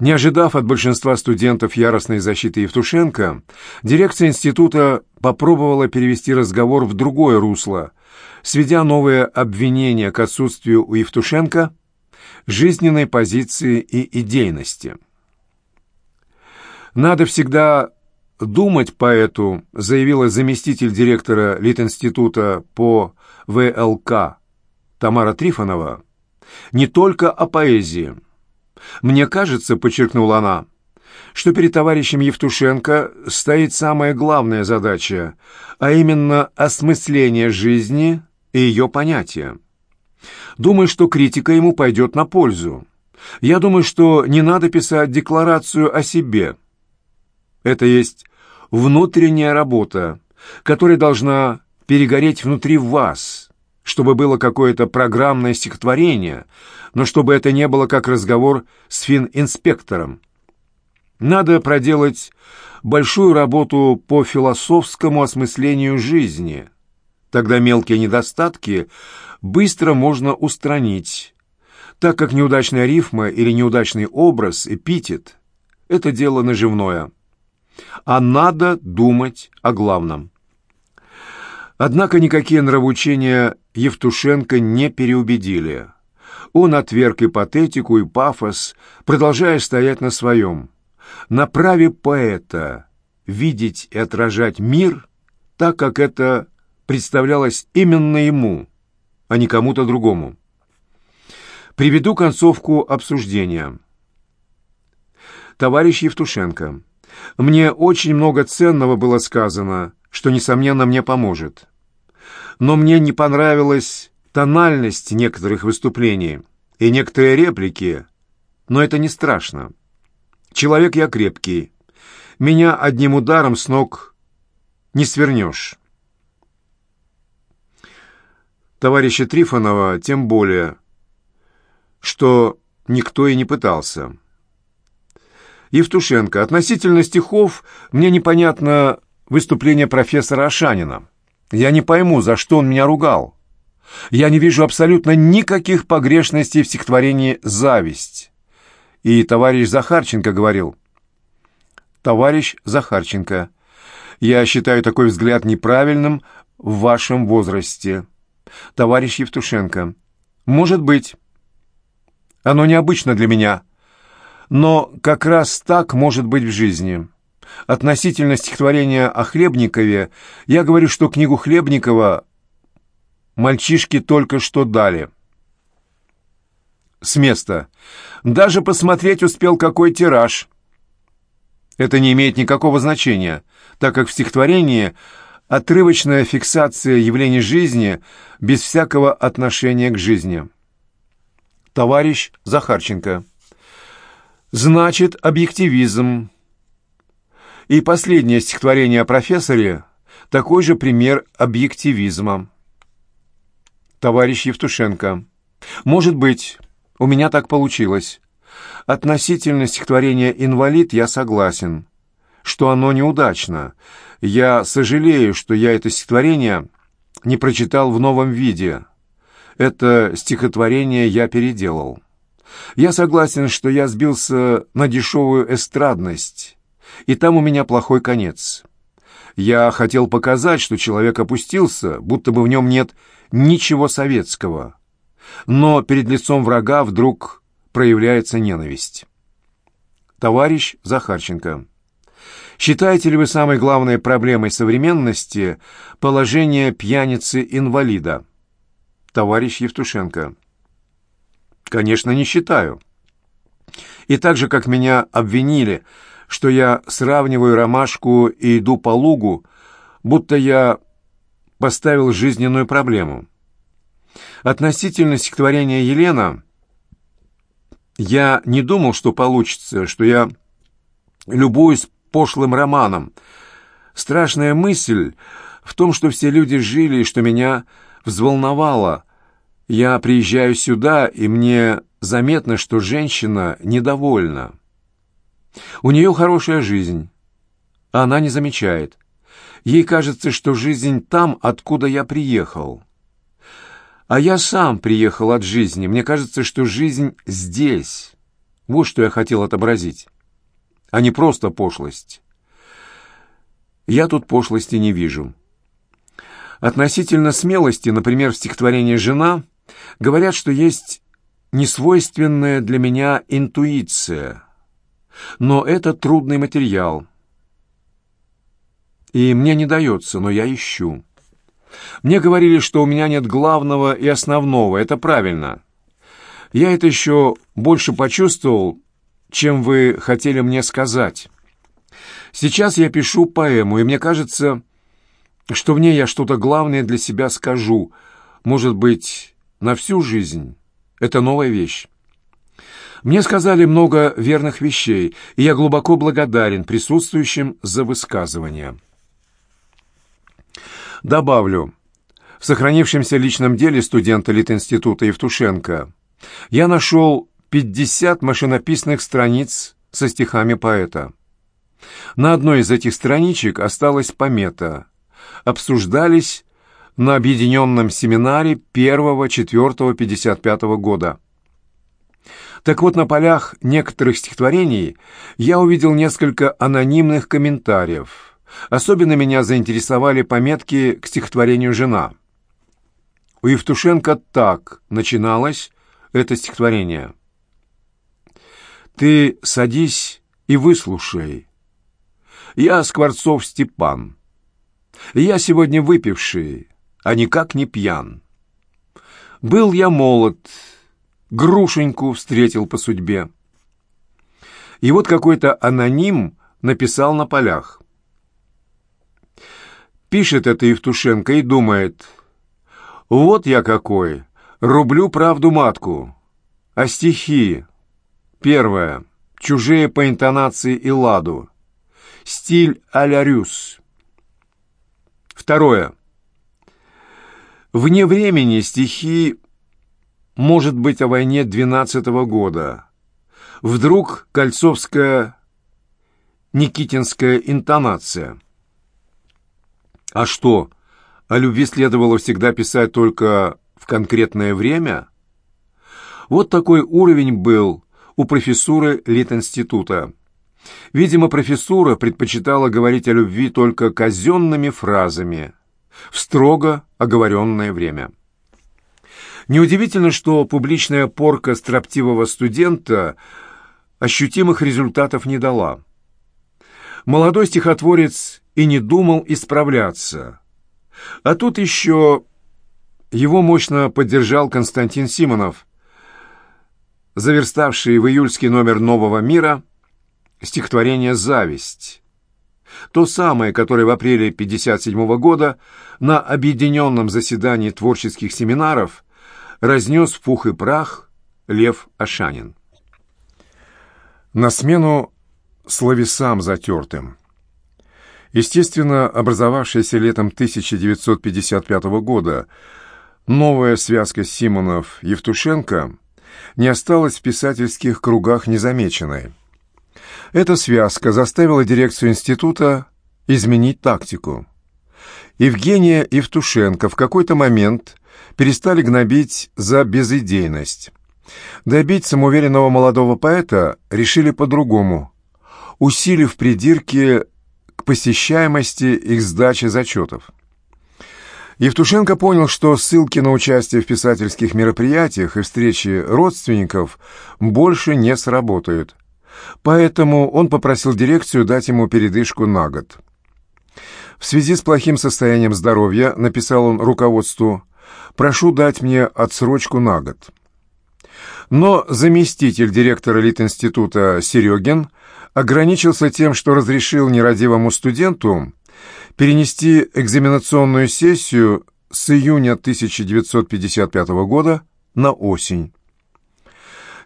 Не ожидав от большинства студентов яростной защиты Евтушенко, дирекция института попробовала перевести разговор в другое русло, сведя новые обвинения к отсутствию у Евтушенко жизненной позиции и идейности. «Надо всегда думать поэту», заявила заместитель директора Литинститута по ВЛК Тамара Трифонова, «не только о поэзии». «Мне кажется», — подчеркнула она, — «что перед товарищем Евтушенко стоит самая главная задача, а именно осмысление жизни и ее понятия. Думаю, что критика ему пойдет на пользу. Я думаю, что не надо писать декларацию о себе. Это есть внутренняя работа, которая должна перегореть внутри вас, чтобы было какое-то программное стихотворение, но чтобы это не было как разговор с финн-инспектором. Надо проделать большую работу по философскому осмыслению жизни. Тогда мелкие недостатки быстро можно устранить, так как неудачная рифма или неудачный образ, эпитет — это дело наживное. А надо думать о главном. Однако никакие нравоучения Евтушенко не переубедили. Он отверг и патетику, и пафос, продолжая стоять на своем. На праве поэта видеть и отражать мир так, как это представлялось именно ему, а не кому-то другому. Приведу концовку обсуждения. Товарищ Евтушенко, мне очень много ценного было сказано, что, несомненно, мне поможет. Но мне не понравилась тональность некоторых выступлений и некоторые реплики, но это не страшно. Человек я крепкий. Меня одним ударом с ног не свернешь. Товарища Трифонова тем более, что никто и не пытался. Евтушенко, относительно стихов мне непонятно выступление профессора Ашанина. Я не пойму, за что он меня ругал. Я не вижу абсолютно никаких погрешностей в стихотворении «Зависть». И товарищ Захарченко говорил. «Товарищ Захарченко, я считаю такой взгляд неправильным в вашем возрасте. Товарищ Евтушенко, может быть. Оно необычно для меня, но как раз так может быть в жизни». Относительно стихотворения о Хлебникове я говорю, что книгу Хлебникова Мальчишки только что дали. С места. Даже посмотреть успел, какой тираж. Это не имеет никакого значения, так как в стихотворении отрывочная фиксация явлений жизни без всякого отношения к жизни. Товарищ Захарченко. Значит, объективизм. И последнее стихотворение о профессоре – такой же пример объективизма товарищ Евтушенко. Может быть, у меня так получилось. Относительно стихотворения «Инвалид» я согласен, что оно неудачно. Я сожалею, что я это стихотворение не прочитал в новом виде. Это стихотворение я переделал. Я согласен, что я сбился на дешевую эстрадность, и там у меня плохой конец. Я хотел показать, что человек опустился, будто бы в нем нет ничего советского. Но перед лицом врага вдруг проявляется ненависть. Товарищ Захарченко, считаете ли вы самой главной проблемой современности положение пьяницы-инвалида? Товарищ Евтушенко, конечно, не считаю. И так же, как меня обвинили, что я сравниваю ромашку и иду по лугу, будто я поставил жизненную проблему. Относительно стихотворения Елена я не думал, что получится, что я любуюсь пошлым романом. Страшная мысль в том, что все люди жили и что меня взволновало. Я приезжаю сюда, и мне заметно, что женщина недовольна. У нее хорошая жизнь, она не замечает. Ей кажется, что жизнь там, откуда я приехал. А я сам приехал от жизни. Мне кажется, что жизнь здесь. Вот что я хотел отобразить, а не просто пошлость. Я тут пошлости не вижу. Относительно смелости, например, в стихотворении «Жена», говорят, что есть несвойственная для меня интуиция. Но это трудный материал. И мне не дается, но я ищу. Мне говорили, что у меня нет главного и основного. Это правильно. Я это еще больше почувствовал, чем вы хотели мне сказать. Сейчас я пишу поэму, и мне кажется, что в ней я что-то главное для себя скажу. Может быть, на всю жизнь. Это новая вещь. Мне сказали много верных вещей, и я глубоко благодарен присутствующим за высказывание. Добавлю, в сохранившемся личном деле студента Литинститута Евтушенко я нашел 50 машинописных страниц со стихами поэта. На одной из этих страничек осталась помета. Обсуждались на объединенном семинаре 1-4-55 года. Так вот, на полях некоторых стихотворений я увидел несколько анонимных комментариев. Особенно меня заинтересовали пометки к стихотворению «Жена». У Евтушенко так начиналось это стихотворение. «Ты садись и выслушай, я Скворцов Степан. Я сегодня выпивший, а никак не пьян. Был я молод, грушеньку встретил по судьбе. И вот какой-то аноним написал на полях. Пишет это Евтушенко и думает, вот я какой, рублю правду матку. А стихи? Первое. Чужие по интонации и ладу стиль а-ля Рюс. Второе. Вне времени стихи «Может быть о войне двенадцатого года». Вдруг кольцовская никитинская интонация. А что, о любви следовало всегда писать только в конкретное время? Вот такой уровень был у профессуры Литинститута. Видимо, профессура предпочитала говорить о любви только казенными фразами в строго оговоренное время. Неудивительно, что публичная порка строптивого студента ощутимых результатов не дала. Молодой стихотворец и не думал исправляться. А тут еще его мощно поддержал Константин Симонов, заверставший в июльский номер «Нового мира» стихотворение «Зависть». То самое, которое в апреле 1957 года на объединенном заседании творческих семинаров разнес в пух и прах Лев Ашанин. На смену словесам затертым. Естественно, образовавшаяся летом 1955 года новая связка Симонов-Евтушенко не осталась в писательских кругах незамеченной. Эта связка заставила дирекцию института изменить тактику. Евгения Евтушенко в какой-то момент перестали гнобить за безидейность. Добить самоуверенного молодого поэта решили по-другому, усилив придирки к посещаемости их сдачи зачетов. Евтушенко понял, что ссылки на участие в писательских мероприятиях и встречи родственников больше не сработают. Поэтому он попросил дирекцию дать ему передышку на год. В связи с плохим состоянием здоровья, написал он руководству, прошу дать мне отсрочку на год. Но заместитель директора Литинститута Серегин ограничился тем, что разрешил нерадивому студенту перенести экзаменационную сессию с июня 1955 года на осень.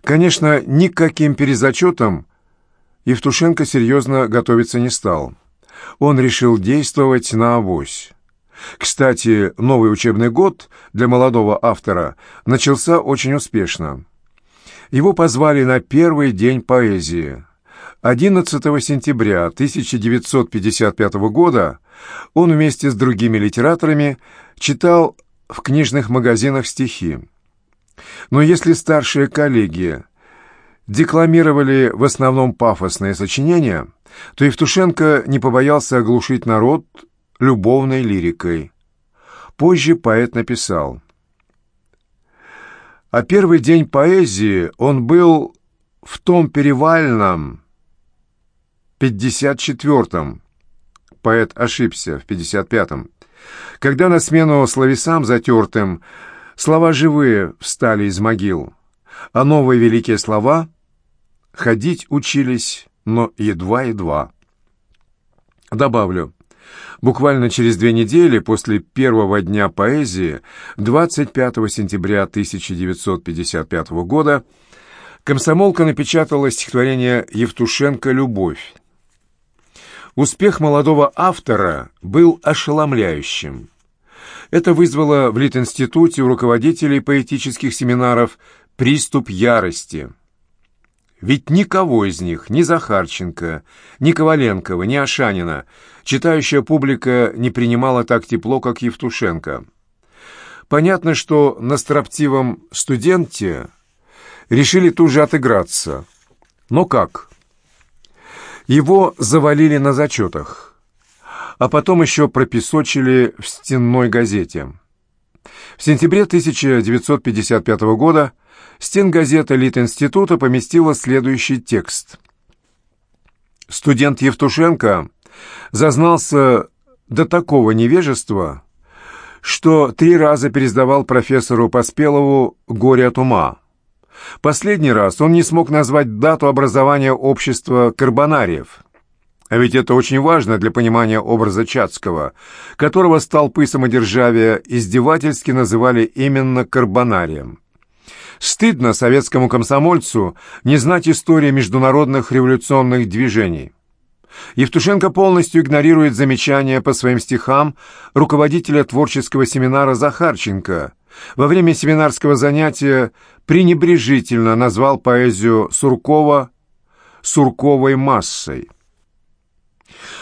Конечно, никаким перезачетом Евтушенко серьезно готовиться не стал. Он решил действовать на авось. Кстати, новый учебный год для молодого автора начался очень успешно. Его позвали на первый день поэзии. 11 сентября 1955 года он вместе с другими литераторами читал в книжных магазинах стихи. Но если старшие коллеги декламировали в основном пафосные сочинения, то Евтушенко не побоялся оглушить народ любовной лирикой. Позже поэт написал «А первый день поэзии он был в том перевальном, 54-м, поэт ошибся, в 55-м, когда на смену словесам затертым слова живые встали из могил, а новые великие слова ходить учились, но едва-едва. Добавлю, буквально через две недели после первого дня поэзии, 25 сентября 1955 года, комсомолка напечатала стихотворение Евтушенко «Любовь». Успех молодого автора был ошеломляющим. Это вызвало в Литинституте у руководителей поэтических семинаров приступ ярости. Ведь никого из них, ни Захарченко, ни Коваленкова, ни Ашанина, читающая публика не принимала так тепло, как Евтушенко. Понятно, что на строптивом студенте решили тут же отыграться. Но как? Его завалили на зачетах, а потом еще пропесочили в стенной газете. В сентябре 1955 года стенгазета Литинститута поместила следующий текст. Студент Евтушенко зазнался до такого невежества, что три раза пересдавал профессору Поспелову «Горе от ума». Последний раз он не смог назвать дату образования общества карбонариев. А ведь это очень важно для понимания образа Чацкого, которого столпы самодержавия издевательски называли именно карбонарием. Стыдно советскому комсомольцу не знать истории международных революционных движений. Евтушенко полностью игнорирует замечания по своим стихам руководителя творческого семинара Захарченко – во время семинарского занятия пренебрежительно назвал поэзию Суркова «сурковой массой».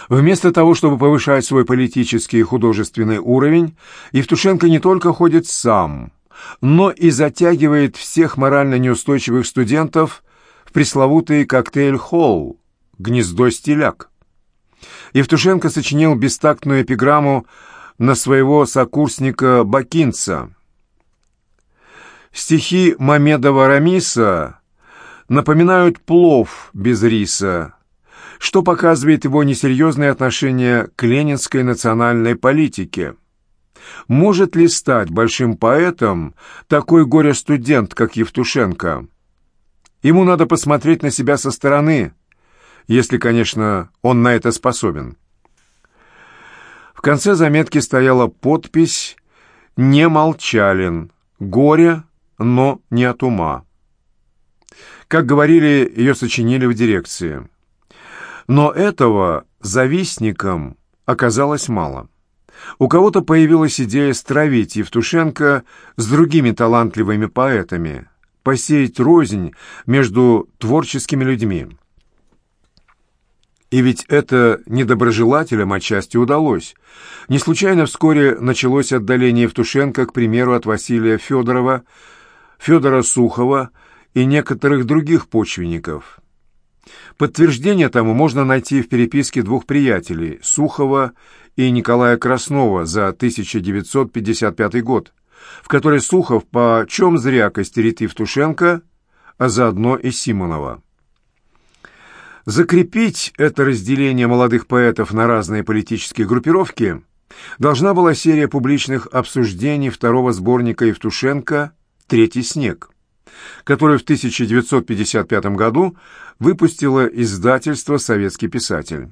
Вместо того, чтобы повышать свой политический и художественный уровень, Евтушенко не только ходит сам, но и затягивает всех морально неустойчивых студентов в пресловутый коктейль-холл «Гнездо стиляк». Евтушенко сочинил бестактную эпиграмму на своего сокурсника Бакинца – Стихи Мамедова Рамиса напоминают плов без риса, что показывает его несерьезное отношение к ленинской национальной политике. Может ли стать большим поэтом такой горе-студент, как Евтушенко? Ему надо посмотреть на себя со стороны, если, конечно, он на это способен. В конце заметки стояла подпись «Не молчалин. Горе но не от ума. Как говорили, ее сочинили в дирекции. Но этого завистникам оказалось мало. У кого-то появилась идея стравить Евтушенко с другими талантливыми поэтами, посеять рознь между творческими людьми. И ведь это недоброжелателям отчасти удалось. Не случайно вскоре началось отдаление Евтушенко, к примеру, от Василия Федорова, Федора Сухова и некоторых других почвенников. Подтверждение тому можно найти в переписке двух приятелей – Сухова и Николая Краснова за 1955 год, в которой Сухов по чем зря костерит Евтушенко, а заодно и Симонова. Закрепить это разделение молодых поэтов на разные политические группировки должна была серия публичных обсуждений второго сборника Евтушенко «Третий снег», который в 1955 году выпустило издательство «Советский писатель».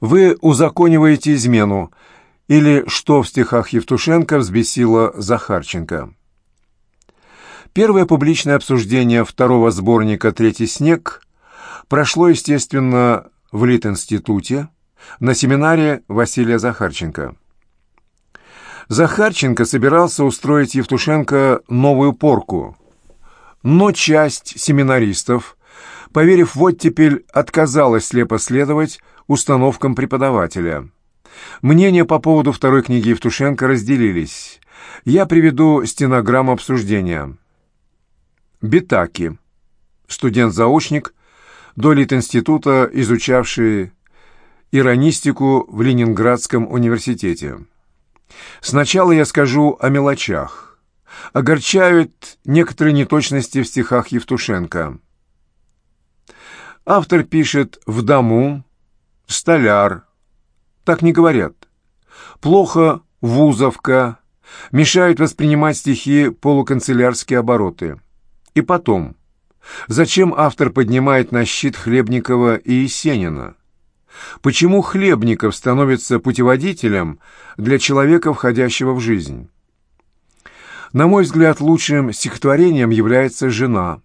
Вы узакониваете измену, или что в стихах Евтушенко взбесило Захарченко. Первое публичное обсуждение второго сборника «Третий снег» прошло, естественно, в Литинституте на семинаре Василия Захарченко. Захарченко собирался устроить Евтушенко новую порку. Но часть семинаристов, поверив в оттепель, отказалась слепо следовать установкам преподавателя. Мнения по поводу второй книги Евтушенко разделились. Я приведу стенограмму обсуждения. Битаки, студент-заочник, до института, изучавший иронистику в Ленинградском университете. Сначала я скажу о мелочах. Огорчают некоторые неточности в стихах Евтушенко. Автор пишет «в дому», «столяр». Так не говорят. Плохо «вузовка», мешают воспринимать стихи полуканцелярские обороты. И потом, зачем автор поднимает на щит Хлебникова и Есенина? Почему Хлебников становится путеводителем для человека, входящего в жизнь? На мой взгляд, лучшим стихотворением является «Жена».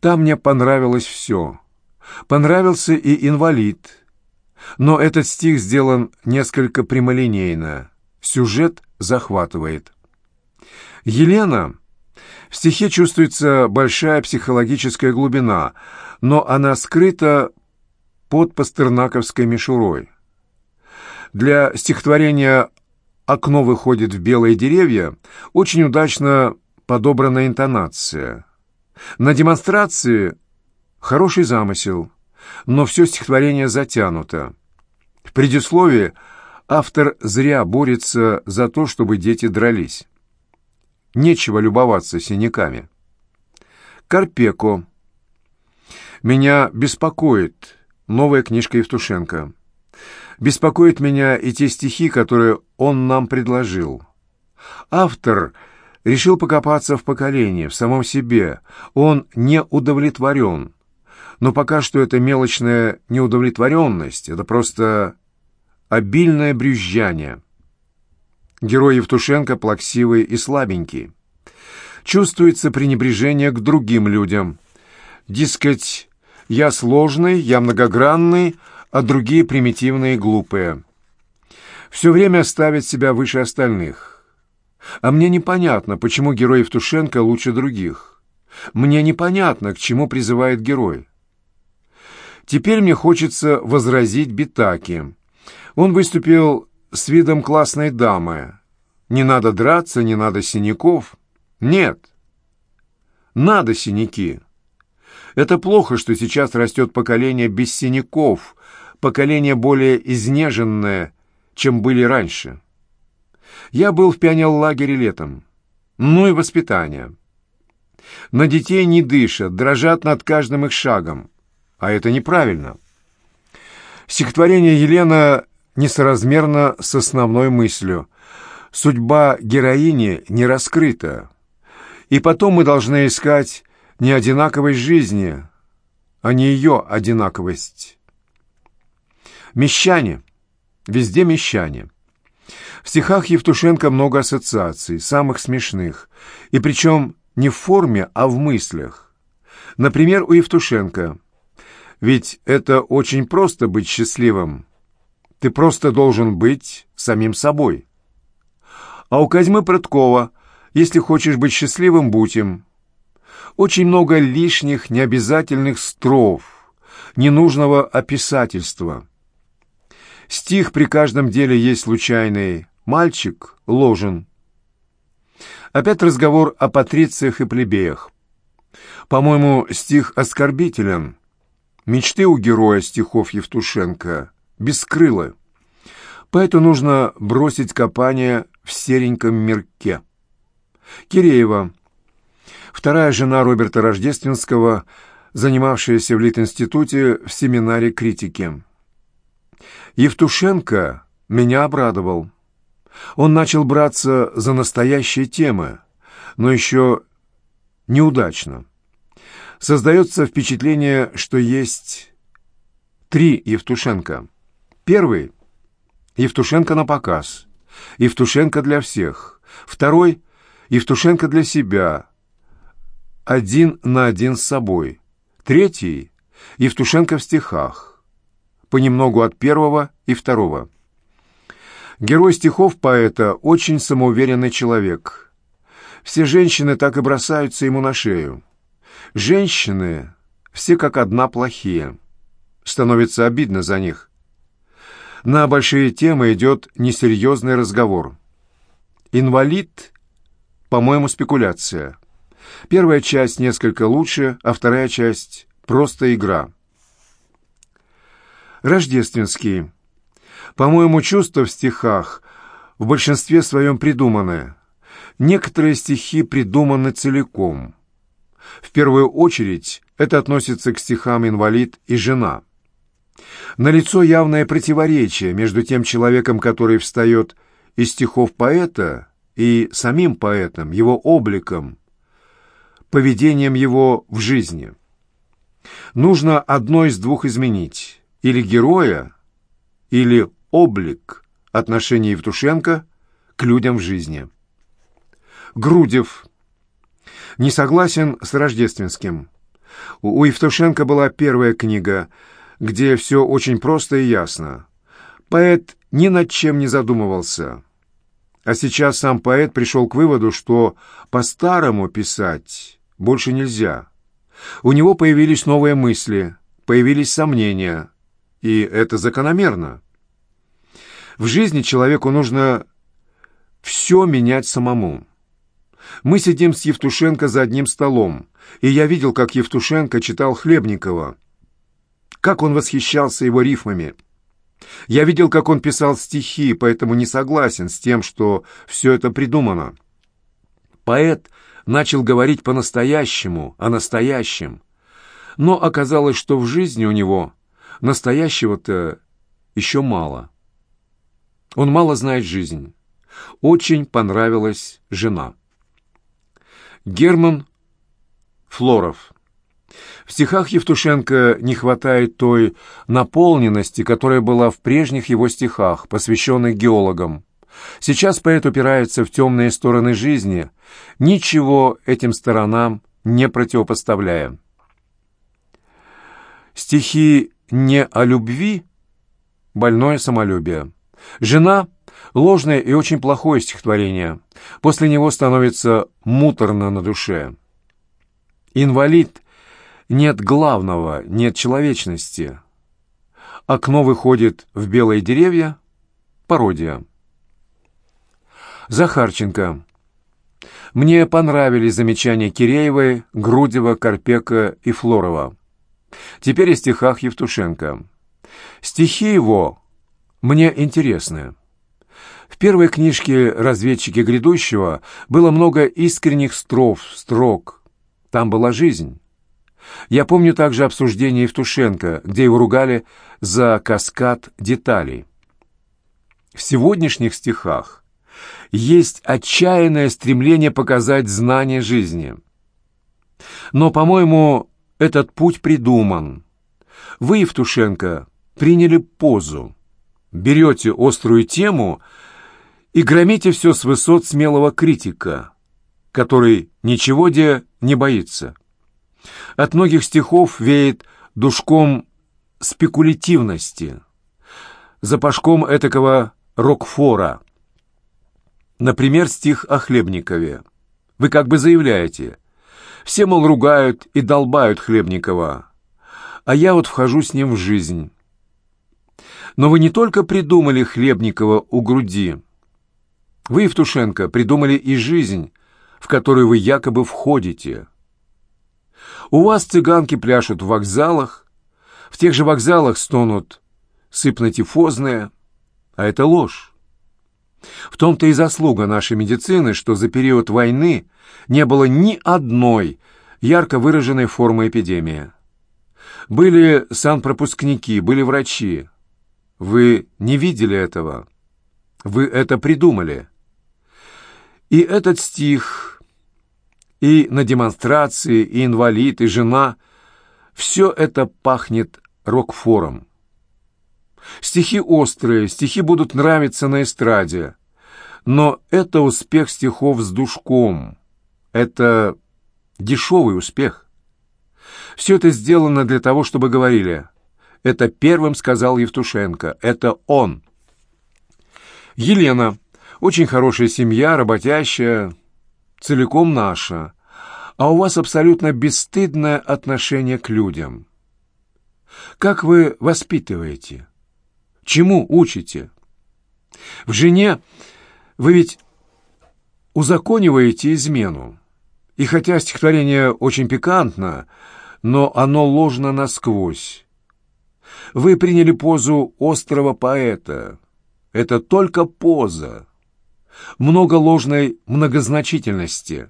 Там мне понравилось все. Понравился и «Инвалид». Но этот стих сделан несколько прямолинейно. Сюжет захватывает. Елена... В стихе чувствуется большая психологическая глубина, но она скрыта под пастернаковской мишурой. Для стихотворения «Окно выходит в белые деревья» очень удачно подобрана интонация. На демонстрации хороший замысел, но все стихотворение затянуто. В предисловии автор зря борется за то, чтобы дети дрались. Нечего любоваться синяками. Карпеко. Меня беспокоит новая книжка Евтушенко. Беспокоит меня и те стихи, которые он нам предложил. Автор решил покопаться в поколении, в самом себе. Он не удовлетворен. Но пока что это мелочная неудовлетворенность, это просто обильное брюзжание. Герой Евтушенко плаксивый и слабенький. Чувствуется пренебрежение к другим людям. Дескать, я сложный, я многогранный, а другие примитивные и глупые. Все время ставит себя выше остальных. А мне непонятно, почему герой Евтушенко лучше других. Мне непонятно, к чему призывает герой. Теперь мне хочется возразить Битаки. Он выступил с видом классной дамы. Не надо драться, не надо синяков. Нет. Надо синяки. Это плохо, что сейчас растет поколение без синяков, поколение более изнеженное, чем были раньше. Я был в пионерлагере летом. Ну и воспитание. На детей не дышат, дрожат над каждым их шагом. А это неправильно. Стихотворение Елена несоразмерно с основной мыслью. Судьба героини не раскрыта. И потом мы должны искать не одинаковость жизни, а не ее одинаковость. Мещане. Везде мещане. В стихах Евтушенко много ассоциаций, самых смешных, и причем не в форме, а в мыслях. Например, у Евтушенко. Ведь это очень просто быть счастливым. Ты просто должен быть самим собой. А у Козьмы Прыткова, если хочешь быть счастливым, будь им. Очень много лишних, необязательных строф, ненужного описательства. Стих при каждом деле есть случайный. Мальчик ложен. Опять разговор о патрициях и плебеях. По-моему, стих оскорбителен. Мечты у героя стихов Евтушенко бескрылы. Поэтому нужно бросить копание в сереньком мирке. Киреева вторая жена Роберта Рождественского, занимавшаяся в Литинституте в семинаре критики. Евтушенко меня обрадовал. Он начал браться за настоящие темы, но еще неудачно. Создается впечатление, что есть три Евтушенко. Первый – Евтушенко на показ, Евтушенко для всех. Второй – Евтушенко для себя, один на один с собой. Третий — Евтушенко в стихах. Понемногу от первого и второго. Герой стихов поэта — очень самоуверенный человек. Все женщины так и бросаются ему на шею. Женщины все как одна плохие. Становится обидно за них. На большие темы идет несерьезный разговор. Инвалид, по-моему, спекуляция. Первая часть несколько лучше, а вторая часть — просто игра. Рождественский. По-моему, чувства в стихах в большинстве своем придуманы. Некоторые стихи придуманы целиком. В первую очередь это относится к стихам «Инвалид» и «Жена». Налицо явное противоречие между тем человеком, который встает из стихов поэта, и самим поэтом, его обликом, поведением его в жизни. Нужно одно из двух изменить. Или героя, или облик отношений Евтушенко к людям в жизни. Грудев. Не согласен с Рождественским. У Евтушенко была первая книга, где все очень просто и ясно. Поэт ни над чем не задумывался. А сейчас сам поэт пришел к выводу, что по-старому писать больше нельзя. У него появились новые мысли, появились сомнения, и это закономерно. В жизни человеку нужно все менять самому. Мы сидим с Евтушенко за одним столом, и я видел, как Евтушенко читал Хлебникова, как он восхищался его рифмами. Я видел, как он писал стихи, поэтому не согласен с тем, что все это придумано. Поэт начал говорить по-настоящему, о настоящем. Но оказалось, что в жизни у него настоящего-то еще мало. Он мало знает жизнь. Очень понравилась жена. Герман Флоров. В стихах Евтушенко не хватает той наполненности, которая была в прежних его стихах, посвященных геологам. Сейчас поэт упирается в темные стороны жизни, ничего этим сторонам не противопоставляя. Стихи не о любви, больное самолюбие. Жена — ложное и очень плохое стихотворение. После него становится муторно на душе. Инвалид — нет главного, нет человечности. Окно выходит в белые деревья — пародия. Захарченко. Мне понравились замечания Киреевой, Грудева, Карпека и Флорова. Теперь о стихах Евтушенко. Стихи его мне интересны. В первой книжке «Разведчики грядущего» было много искренних строф, строк. Там была жизнь. Я помню также обсуждение Евтушенко, где его ругали за каскад деталей. В сегодняшних стихах есть отчаянное стремление показать знание жизни. Но, по-моему, этот путь придуман. Вы, Евтушенко, приняли позу. Берете острую тему и громите все с высот смелого критика, который ничего где не боится. От многих стихов веет душком спекулятивности, запашком этакого рокфора – Например, стих о Хлебникове. Вы как бы заявляете, все, мол, ругают и долбают Хлебникова, а я вот вхожу с ним в жизнь. Но вы не только придумали Хлебникова у груди. Вы, Евтушенко, придумали и жизнь, в которую вы якобы входите. У вас цыганки пляшут в вокзалах, в тех же вокзалах стонут сыпнотифозные, а это ложь. В том-то и заслуга нашей медицины, что за период войны не было ни одной ярко выраженной формы эпидемии. Были санпропускники, были врачи. Вы не видели этого. Вы это придумали. И этот стих, и на демонстрации, и инвалид, и жена — все это пахнет рокфором. Стихи острые, стихи будут нравиться на эстраде. Но это успех стихов с душком. Это дешевый успех. Все это сделано для того, чтобы говорили. Это первым сказал Евтушенко. Это он. Елена. Очень хорошая семья, работящая, целиком наша. А у вас абсолютно бесстыдное отношение к людям. Как вы воспитываете? Чему учите? В жене вы ведь узакониваете измену. И хотя стихотворение очень пикантно, но оно ложно насквозь. Вы приняли позу острого поэта. Это только поза. Много ложной многозначительности.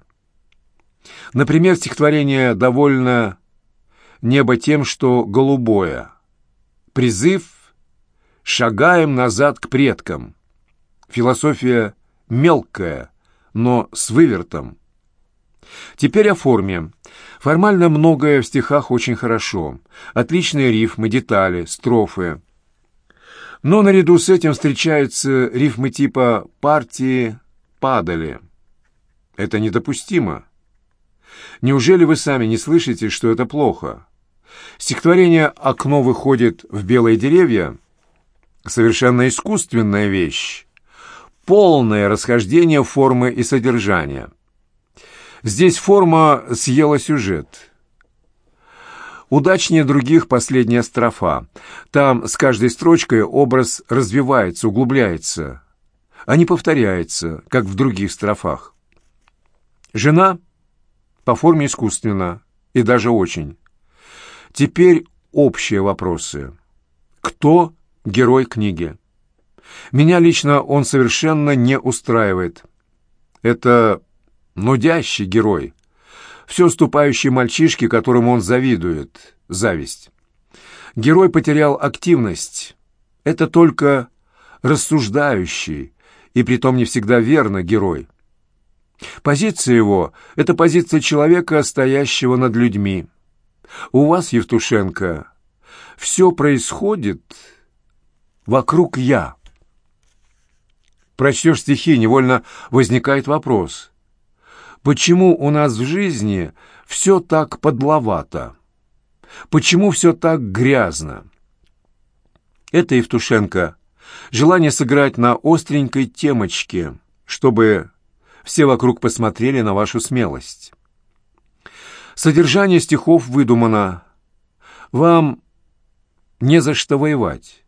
Например, стихотворение довольно «Небо тем, что голубое». Призыв «Шагаем назад к предкам». Философия мелкая, но с вывертом. Теперь о форме. Формально многое в стихах очень хорошо. Отличные рифмы, детали, строфы. Но наряду с этим встречаются рифмы типа «партии падали». Это недопустимо. Неужели вы сами не слышите, что это плохо? Стихотворение «Окно выходит в белые деревья» — совершенно искусственная вещь, полное расхождение формы и содержания. Здесь форма съела сюжет. Удачнее других последняя строфа. Там с каждой строчкой образ развивается, углубляется, а не повторяется, как в других строфах. Жена по форме искусственна, и даже очень. Теперь общие вопросы. Кто герой книги? Меня лично он совершенно не устраивает. Это нудящий герой, все уступающий мальчишке, которому он завидует, зависть. Герой потерял активность. Это только рассуждающий, и притом не всегда верно герой. Позиция его — это позиция человека, стоящего над людьми. У вас, Евтушенко, все происходит вокруг «я». Прочтешь стихи, невольно возникает вопрос. Почему у нас в жизни все так подловато? Почему все так грязно? Это Евтушенко. Желание сыграть на остренькой темочке, чтобы все вокруг посмотрели на вашу смелость. Содержание стихов выдумано. Вам не за что воевать.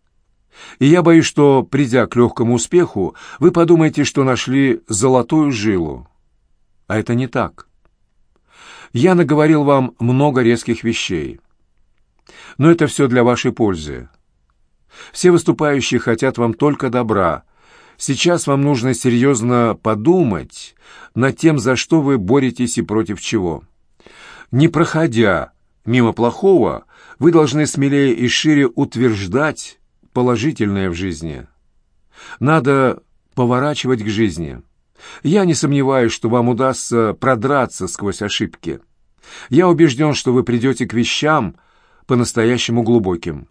И я боюсь, что, придя к легкому успеху, вы подумаете, что нашли золотую жилу. А это не так. Я наговорил вам много резких вещей. Но это все для вашей пользы. Все выступающие хотят вам только добра. Сейчас вам нужно серьезно подумать над тем, за что вы боретесь и против чего. Не проходя мимо плохого, вы должны смелее и шире утверждать положительное в жизни. Надо поворачивать к жизни. Я не сомневаюсь, что вам удастся продраться сквозь ошибки. Я убежден, что вы придете к вещам по-настоящему глубоким.